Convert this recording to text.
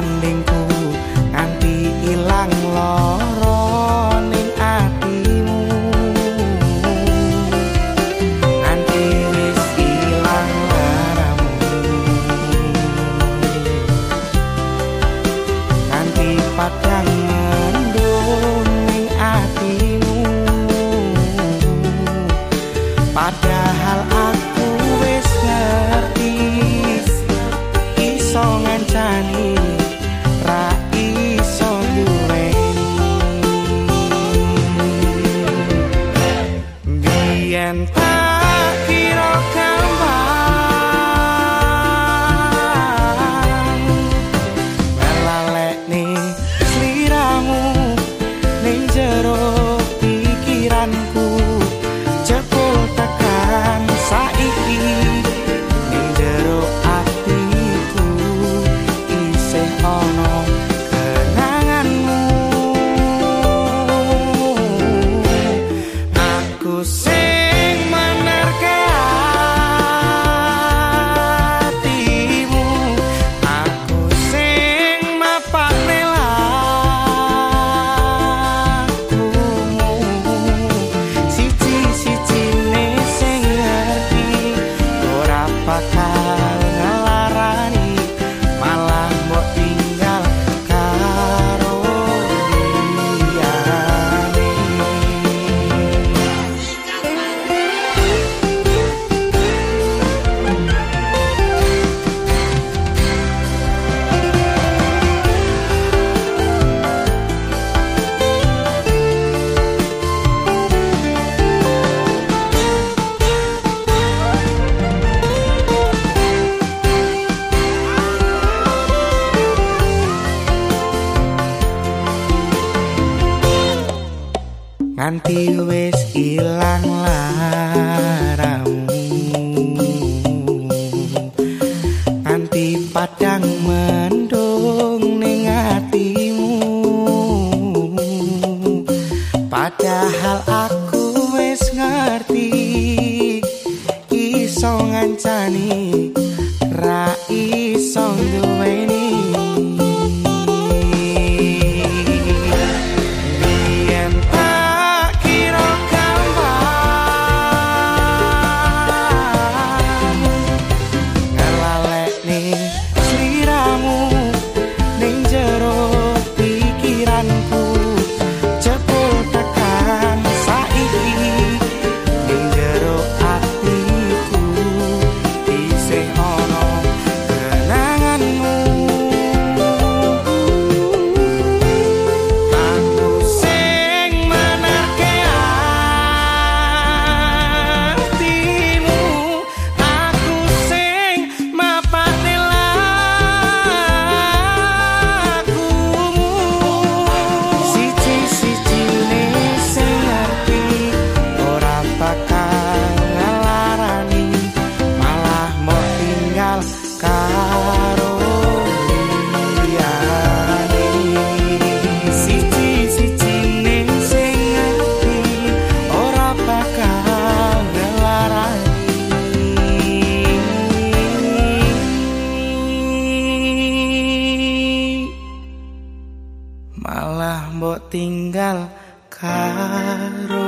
sandingku nganti ilang loro ning atimu. Nganti wis ilang laramu. Nganti padang mendung ning atimu. Padahal aku wis ngerti iso ngancani biyen tak kira gampang. Melalek ning sliramu ning jero pikiranku jebul tekan saiki. Ning jero atiku isih ana kenanganmu. Aku sing pacar nganti wis ilang laramu. Nganti padang mendung ning atimu. Padahal aku wis ngerti iso ngancani tinggal karo